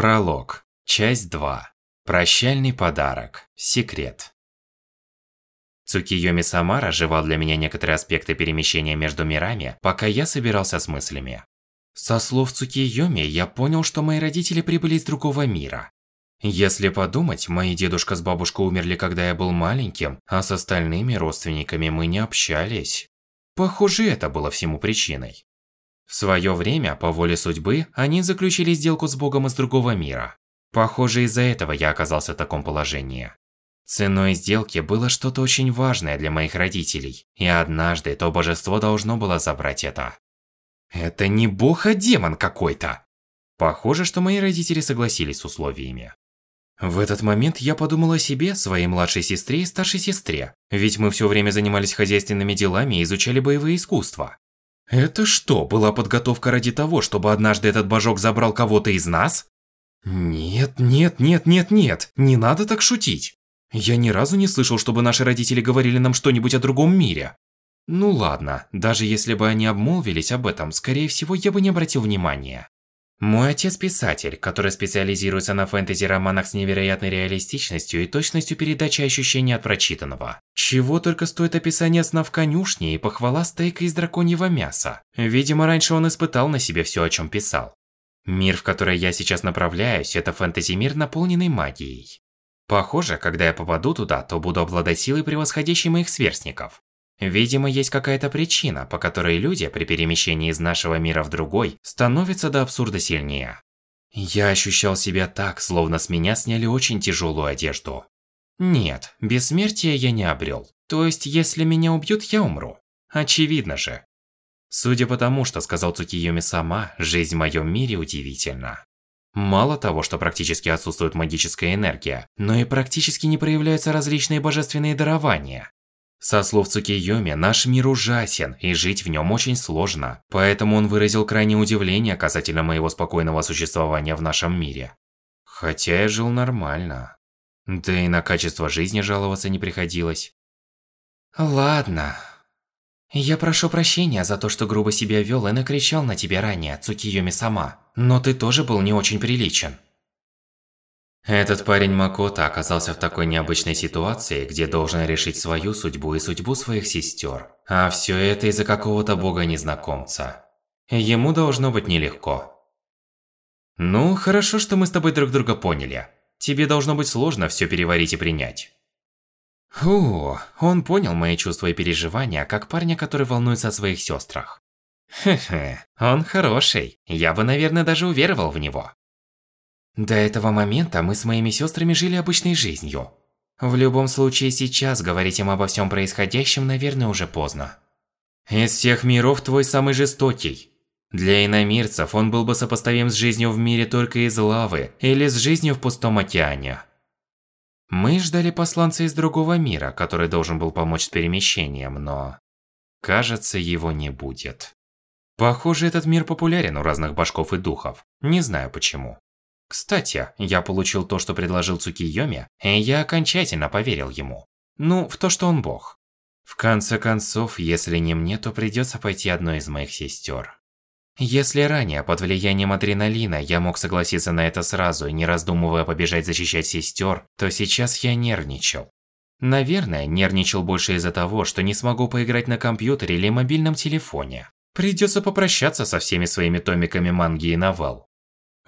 Пролог. Часть 2. Прощальный подарок. Секрет. Цукиёми сама разжевал для меня некоторые аспекты перемещения между мирами, пока я собирался с мыслями. Со слов Цукиёми я понял, что мои родители прибыли из другого мира. Если подумать, мои дедушка с бабушкой умерли, когда я был маленьким, а с остальными родственниками мы не общались. Похоже, это было всему причиной. В свое время, по воле судьбы, они заключили сделку с богом из другого мира. Похоже, из-за этого я оказался в таком положении. Ценой сделки было что-то очень важное для моих родителей, и однажды то божество должно было забрать это. Это не бог, а демон какой-то. Похоже, что мои родители согласились с условиями. В этот момент я подумала о себе, своей младшей сестре и старшей сестре, ведь мы все время занимались хозяйственными делами и изучали боевые искусства. Это что, была подготовка ради того, чтобы однажды этот божок забрал кого-то из нас? Нет, нет, нет, нет, нет, не надо так шутить. Я ни разу не слышал, чтобы наши родители говорили нам что-нибудь о другом мире. Ну ладно, даже если бы они обмолвились об этом, скорее всего, я бы не обратил внимания. Мой отец писатель, который специализируется на фэнтези-романах с невероятной реалистичностью и точностью передачи ощущений от прочитанного. Чего только стоит описание сна в конюшне и похвала стейка из драконьего мяса. Видимо, раньше он испытал на себе все, о чем писал. Мир, в который я сейчас направляюсь, это фэнтези-мир, наполненный магией. Похоже, когда я попаду туда, то буду обладать силой, превосходящей моих сверстников. Видимо, есть какая-то причина, по которой люди при перемещении из нашего мира в другой становятся до абсурда сильнее. Я ощущал себя так, словно с меня сняли очень тяжелую одежду. Нет, бессмертия я не обрел. То есть, если меня убьют, я умру. Очевидно же. Судя по тому, что сказал Цукиюми сама, жизнь в моем мире удивительна. Мало того, что практически отсутствует магическая энергия, но и практически не проявляются различные божественные дарования. Со слов Цукиюми, наш мир ужасен, и жить в нем очень сложно, поэтому он выразил крайнее удивление касательно моего спокойного существования в нашем мире. Хотя я жил нормально. Да и на качество жизни жаловаться не приходилось. Ладно. Я прошу прощения за то, что грубо себя вел и накричал на тебя ранее, Цукиюми сама. Но ты тоже был не очень приличен. Этот парень Макота оказался в такой необычной ситуации, где должен решить свою судьбу и судьбу своих сестер. А все это из-за какого-то бога-незнакомца. Ему должно быть нелегко. Ну, хорошо, что мы с тобой друг друга поняли. Тебе должно быть сложно все переварить и принять. Фу, он понял мои чувства и переживания, как парня, который волнуется о своих сестрах. Хе-хе, он хороший. Я бы, наверное, даже уверовал в него. До этого момента мы с моими сестрами жили обычной жизнью. В любом случае сейчас говорить им обо всем происходящем, наверное, уже поздно. Из всех миров твой самый жестокий. Для иномирцев он был бы сопоставим с жизнью в мире только из лавы или с жизнью в пустом океане. Мы ждали посланца из другого мира, который должен был помочь с перемещением, но... Кажется, его не будет. Похоже, этот мир популярен у разных башков и духов. Не знаю почему. Кстати, я получил то, что предложил Цукиёми, и я окончательно поверил ему. Ну, в то, что он бог. В конце концов, если не мне, то придется пойти одной из моих сестер. Если ранее, под влиянием адреналина, я мог согласиться на это сразу не раздумывая побежать защищать сестер, то сейчас я нервничал. Наверное, нервничал больше из-за того, что не смогу поиграть на компьютере или мобильном телефоне. Придется попрощаться со всеми своими томиками манги и новелл.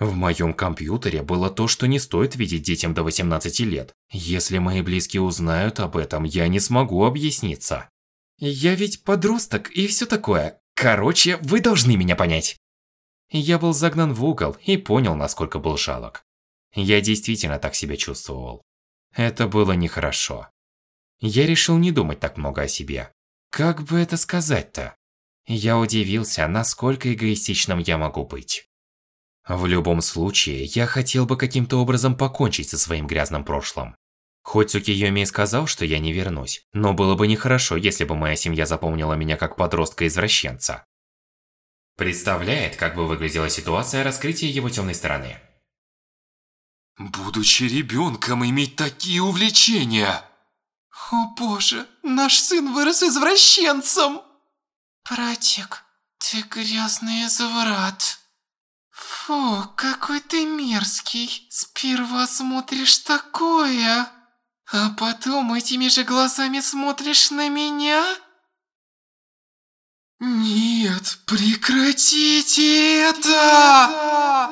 В моем компьютере было то, что не стоит видеть детям до 18 лет. Если мои близкие узнают об этом, я не смогу объясниться. Я ведь подросток и все такое. Короче, вы должны меня понять. Я был загнан в угол и понял, насколько был жалок. Я действительно так себя чувствовал. Это было нехорошо. Я решил не думать так много о себе. Как бы это сказать-то? Я удивился, насколько эгоистичным я могу быть. В любом случае, я хотел бы каким-то образом покончить со своим грязным прошлым. Хоть Цукиёми и сказал, что я не вернусь, но было бы нехорошо, если бы моя семья запомнила меня как подростка-извращенца. Представляет, как бы выглядела ситуация раскрытия его темной стороны. Будучи ребенком, иметь такие увлечения! О боже, наш сын вырос извращенцем! Братик, ты грязный изврат. Фу, какой ты мерзкий. Сперва смотришь такое, а потом этими же глазами смотришь на меня? Нет, прекратите это!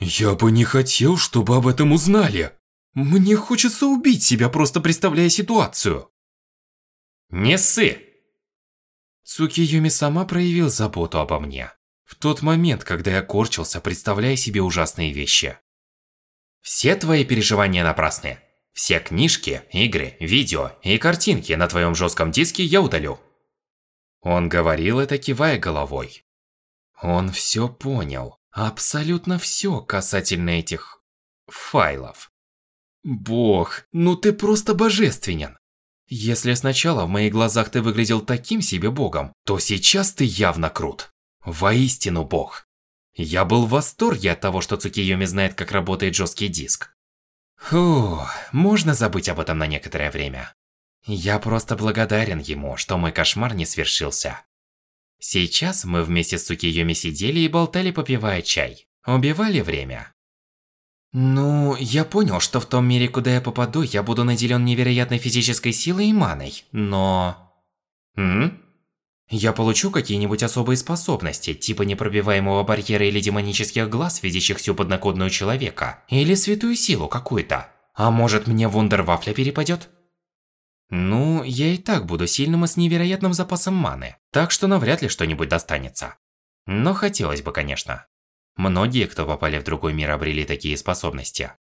Я бы не хотел, чтобы об этом узнали. Мне хочется убить себя, просто представляя ситуацию. Не ссы! Цукиюми сама проявил заботу обо мне. В тот момент, когда я корчился, представляя себе ужасные вещи. Все твои переживания напрасны. Все книжки, игры, видео и картинки на твоем жестком диске я удалю. Он говорил это, кивая головой. Он все понял. Абсолютно все касательно этих... файлов. Бог, ну ты просто божественен. Если сначала в моих глазах ты выглядел таким себе богом, то сейчас ты явно крут. Воистину бог. Я был в восторге от того, что Цукиюми знает, как работает жесткий диск. Фу, можно забыть об этом на некоторое время. Я просто благодарен ему, что мой кошмар не свершился. Сейчас мы вместе с Цукиюми сидели и болтали, попивая чай. Убивали время. Ну, я понял, что в том мире, куда я попаду, я буду наделен невероятной физической силой и маной, но... М? Я получу какие-нибудь особые способности, типа непробиваемого барьера или демонических глаз, видящих всю поднокодную человека, или святую силу какую-то. А может мне вундервафля перепадет? Ну, я и так буду сильным и с невероятным запасом маны, так что навряд ли что-нибудь достанется. Но хотелось бы, конечно. Многие, кто попали в другой мир, обрели такие способности.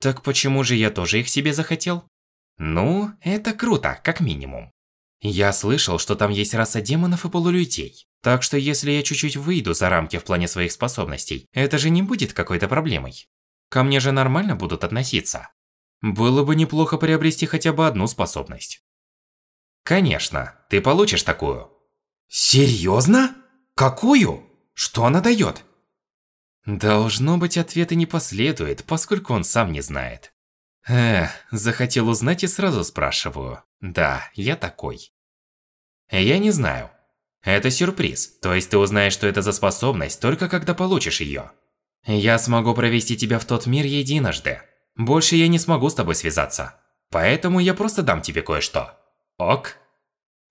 Так почему же я тоже их себе захотел? Ну, это круто, как минимум. Я слышал, что там есть раса демонов и полулюдей. Так что если я чуть-чуть выйду за рамки в плане своих способностей, это же не будет какой-то проблемой. Ко мне же нормально будут относиться. Было бы неплохо приобрести хотя бы одну способность. Конечно, ты получишь такую. Серьезно? Какую? Что она дает? Должно быть, ответа не последует, поскольку он сам не знает. Эх, захотел узнать и сразу спрашиваю. Да, я такой. Я не знаю. Это сюрприз, то есть ты узнаешь, что это за способность, только когда получишь ее. Я смогу провести тебя в тот мир единожды. Больше я не смогу с тобой связаться. Поэтому я просто дам тебе кое-что. Ок?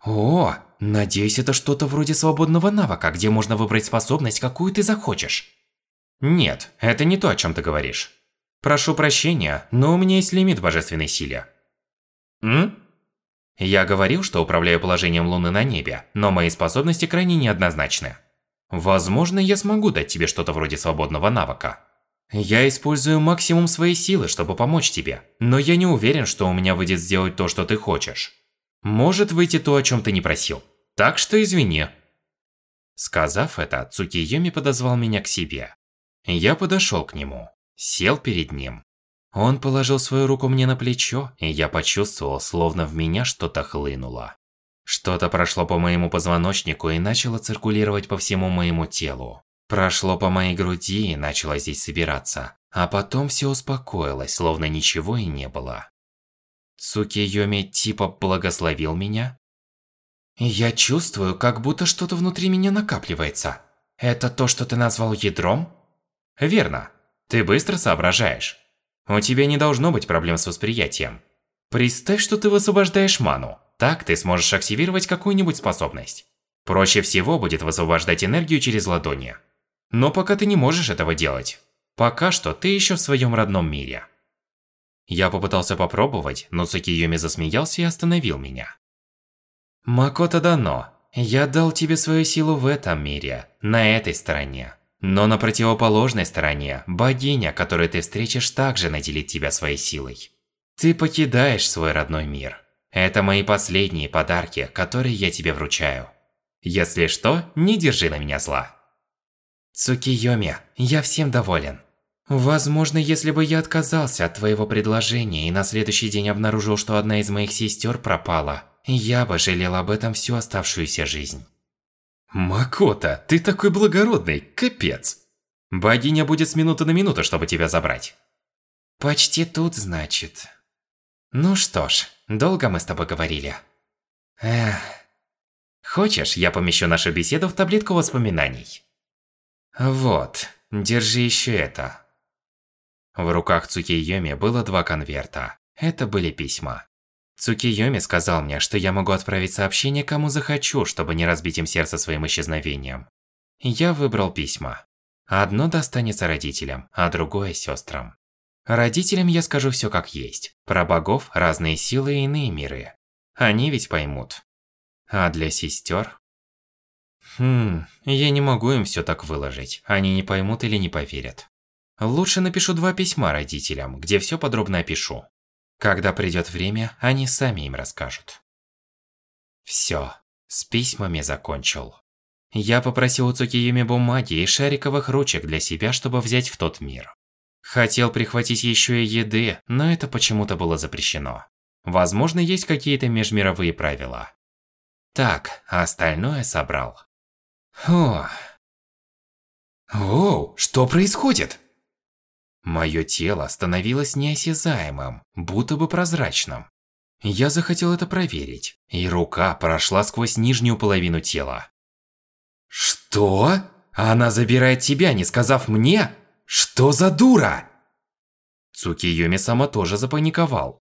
О, надеюсь, это что-то вроде свободного навыка, где можно выбрать способность, какую ты захочешь. Нет, это не то, о чем ты говоришь. Прошу прощения, но у меня есть лимит божественной силе. М? Я говорил, что управляю положением Луны на небе, но мои способности крайне неоднозначны. Возможно, я смогу дать тебе что-то вроде свободного навыка. Я использую максимум своей силы, чтобы помочь тебе, но я не уверен, что у меня выйдет сделать то, что ты хочешь. Может выйти то, о чем ты не просил. Так что извини. Сказав это, Цукиюми подозвал меня к себе. Я подошел к нему, сел перед ним. Он положил свою руку мне на плечо, и я почувствовал, словно в меня что-то хлынуло. Что-то прошло по моему позвоночнику и начало циркулировать по всему моему телу. Прошло по моей груди и начало здесь собираться. А потом все успокоилось, словно ничего и не было. Цукиёми типа благословил меня. Я чувствую, как будто что-то внутри меня накапливается. Это то, что ты назвал ядром? Верно. Ты быстро соображаешь. У тебя не должно быть проблем с восприятием. Представь, что ты высвобождаешь ману. Так ты сможешь активировать какую-нибудь способность. Проще всего будет высвобождать энергию через ладони. Но пока ты не можешь этого делать. Пока что ты еще в своем родном мире. Я попытался попробовать, но Цукиюми засмеялся и остановил меня. Макото Дано, я дал тебе свою силу в этом мире, на этой стороне. Но на противоположной стороне, богиня, которую ты встретишь, также наделит тебя своей силой. Ты покидаешь свой родной мир. Это мои последние подарки, которые я тебе вручаю. Если что, не держи на меня зла. Цукиёми, я всем доволен. Возможно, если бы я отказался от твоего предложения и на следующий день обнаружил, что одна из моих сестер пропала, я бы жалел об этом всю оставшуюся жизнь. Макота, ты такой благородный, капец. Богиня будет с минуты на минуту, чтобы тебя забрать. Почти тут, значит. Ну что ж, долго мы с тобой говорили. Эх. Хочешь, я помещу нашу беседу в таблетку воспоминаний? Вот, держи еще это. В руках Цукиёми было два конверта. Это были письма. Цукиёми сказал мне, что я могу отправить сообщение кому захочу, чтобы не разбить им сердце своим исчезновением. Я выбрал письма. Одно достанется родителям, а другое сестрам. Родителям я скажу все как есть. Про богов, разные силы и иные миры. Они ведь поймут. А для сестер? Хм, я не могу им все так выложить. Они не поймут или не поверят. Лучше напишу два письма родителям, где все подробно опишу. Когда придет время, они сами им расскажут. Все, с письмами закончил. Я попросил у Цукиюми бумаги и шариковых ручек для себя, чтобы взять в тот мир. Хотел прихватить еще и еды, но это почему-то было запрещено. Возможно, есть какие-то межмировые правила. Так, а остальное собрал. Фу. Оу, что происходит? Мое тело становилось неосязаемым, будто бы прозрачным. Я захотел это проверить, и рука прошла сквозь нижнюю половину тела. Что? Она забирает тебя, не сказав мне? Что за дура? Цукиюми сама тоже запаниковал.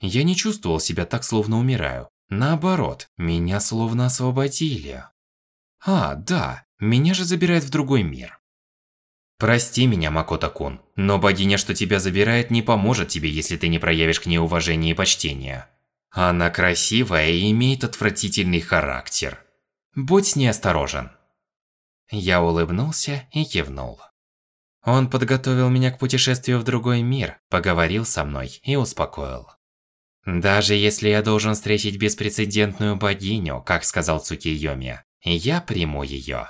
Я не чувствовал себя так, словно умираю. Наоборот, меня словно освободили. А, да, меня же забирают в другой мир. Прости меня, Макото-кун, но богиня, что тебя забирает, не поможет тебе, если ты не проявишь к ней уважение и почтение. Она красивая и имеет отвратительный характер. Будь с ней осторожен. Я улыбнулся и кивнул. Он подготовил меня к путешествию в другой мир, поговорил со мной и успокоил. Даже если я должен встретить беспрецедентную богиню, как сказал Цукиёми, я приму её.